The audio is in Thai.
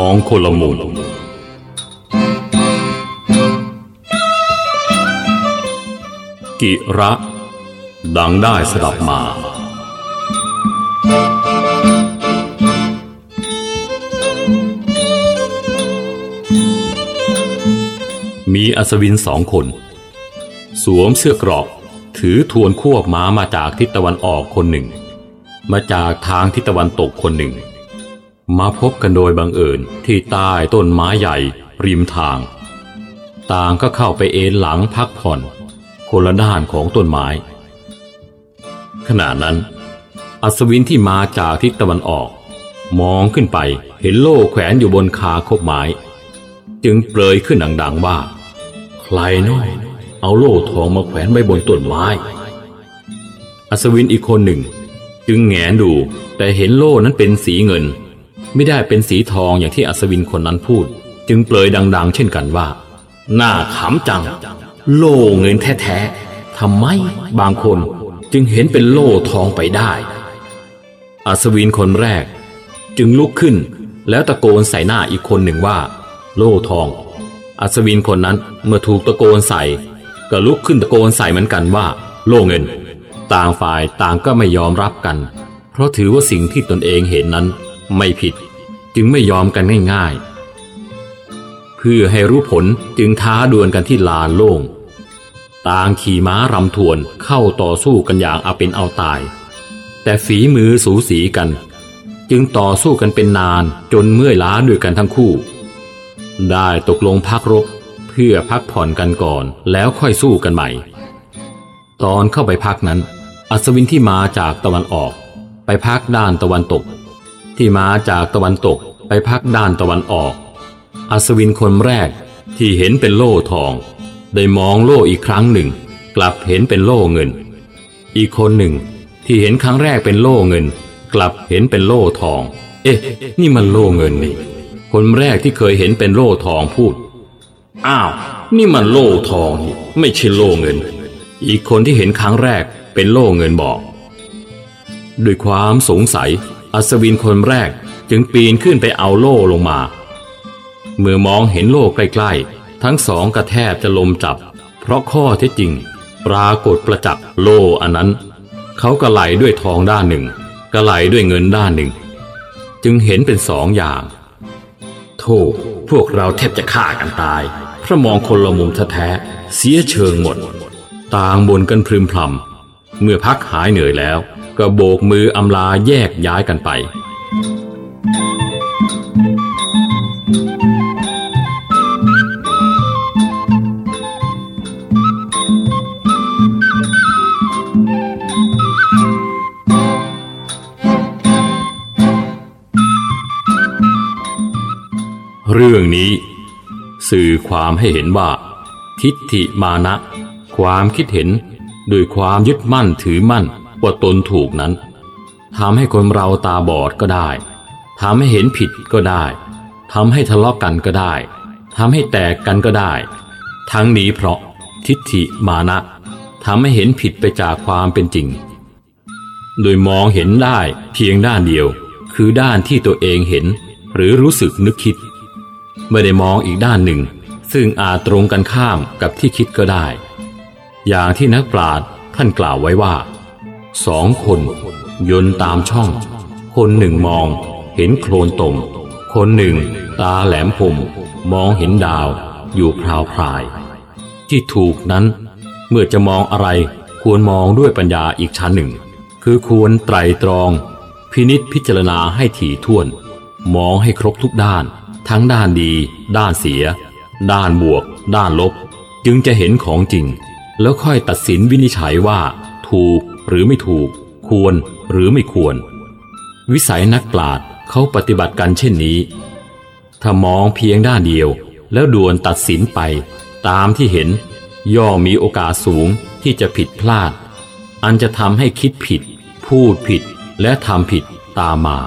องคนละมุมกิระ ดังได้สดับมามีอัศวินสองคน สวมเสื้อกรอก ถือทวนควบม้ามาจากทิศตะวันออกคนหนึ่ง มาจากทางทิศตะวันตกคนหนึ่ง มาพบกันโดยบังเอิญที่ใต้ต้นไม้ใหญ่ ริมทาง ต่างก็เข้าไปเอนหลังพักผ่อน คนละด้านของต้นไม้ ขณะนั้น อัศวินที่มาจากทิศตะวันออก มองขึ้นไปเห็นโล่แขวนอยู่บนคาคบไม้ จึงเปรยขึ้นดังๆว่า ใครน้อยเอาโล่ทองมาแขวนไว้บนต้นไม้ อัศวินอีกคนหนึ่ง จึงแงนดูแต่เห็นโล่นั้นเป็นสีเงิน ไม่ได้เป็นสีทองอย่างที่อัศวินคนนั้นพูด จึงเปลยดัง ๆ เช่นกันว่า หน่าขำจัง โล่เงินแท้ๆทำไมบางคนจึงเห็นเป็นโล่ทองไปได้ อัศวินคนแรก จึงลุกขึ้น แล้วตะโกนใส่หน้าอีกคนหนึ่งว่า โล่ทอง อัศวินคนนั้นเมื่อถูกตะโกนใส่ ก็ลุกขึ้นตะโกนใส่เหมือนกันว่า โล่เงิน ต่างฝ่ายต่างก็ไม่ยอมรับกัน เพราะถือว่าสิ่งที่ตนเองเห็นนั้น ไม่ผิดจึงไม่ยอมกันง่ายๆ เพื่อให้รู้ผลจึงท้าดวลกันที่ลานโล่ง ต่างขี่ม้ารำทวนเข้าต่อสู้กันอย่างเอาเป็นเอาตาย แต่ฝีมือสูสีกัน จึงต่อสู้กันเป็นนานจนเมื่อยล้าด้วยกันทั้งคู่ ได้ตกลงพักรบเพื่อพักผ่อนกันก่อนแล้วค่อยสู้กันใหม่ ตอนเข้าไปพักนั้น อัศวินที่มาจากตะวันออก ไปพักด้านตะวันตก ที่มาจากตะวันตกไปพักด้านตะวันออก อัศวินคนแรกที่เห็นเป็นโล่ทอง ได้มองโล่อีกครั้งหนึ่ง กลับเห็นเป็นโล่เงิน อีกคนหนึ่งที่เห็นครั้งแรกเป็นโล่เงิน กลับเห็นเป็นโล่ทอง เอ๊ะ นี่มันโล่เงินนี่คนแรกที่เคยเห็นเป็นโล่ทองพูด อ้าว นี่มันโล่ทองนี่ไม่ใช่โล่เงิน อีกคนที่เห็นครั้งแรกเป็นโล่เงินบอก ด้วยความสงสัย อัศวินคนแรกจึงปีนขึ้นไปเอาโล่ลงมา เมื่อมองเห็นโล่ใกล้ ๆ ทั้งสองกระแทบจะลมจับ เพราะข้อเท็จจริง ปรากฏประจักษ์โล่อันนั้น เขากระไหลด้วยทองด้านหนึ่งกระไหลด้วยเงินด้านหนึ่ง จึงเห็นเป็นสองอย่างโธ่พวกเราแทบจะฆ่ากันตาย พระมองคนละมุมแท้ๆเสียเชิงหมด ต่างบนกันพรึมพรำเมื่อพักหายเหนื่อยแล้ว ก็โบกมืออำลาแยกย้ายกันไป เรื่องนี้ สื่อความให้เห็นว่า ทิฏฐิมานะ ความคิดเห็นโดยความยึดมั่นถือมั่น ว่าตนถูกนั้นทำให้คนเราตาบอดก็ได้ทำให้เห็นผิดก็ได้ทำให้ทะเลาะกันก็ได้ทำให้แตกกันก็ได้ ทั้งนี้เพราะทิฏฐิมานะทำให้เห็นผิดไปจากความเป็นจริง โดยมองเห็นได้เพียงด้านเดียว คือด้านที่ตัวเองเห็น หรือรู้สึกนึกคิด ไม่ได้มองอีกด้านหนึ่ง ซึ่งอาจตรงกันข้ามกับที่คิดก็ได้ อย่างที่นักปราชญ์ท่านกล่าวไว้ว่า สองคนยนต์ตามช่อง คนหนึ่งมองเห็นโคลนตม คนหนึ่งตาแหลมคมมองเห็นดาวอยู่พราวพราย ที่ถูกนั้น เมื่อจะมองอะไรควรมองด้วยปัญญาอีกชั้นหนึ่ง คือควรไตรตรอง พินิษพิจารณาให้ถี่ถ้วน มองให้ครบทุกด้าน ทั้งด้านดี ด้านเสีย ด้านบวก ด้านลบ จึงจะเห็นของจริง แล้วค่อยตัดสินวินิจฉัยว่า ถูกหรือไม่ถูก ควรหรือไม่ควร วิสัยนักปราชญ์เขาปฏิบัติกันเช่นนี้ ถ้ามองเพียงด้านเดียว แล้วด่วนตัดสินไป ตามที่เห็น ย่อมมีโอกาสสูงที่จะผิดพลาด อันจะทำให้คิดผิด พูดผิดและทำผิดตามมา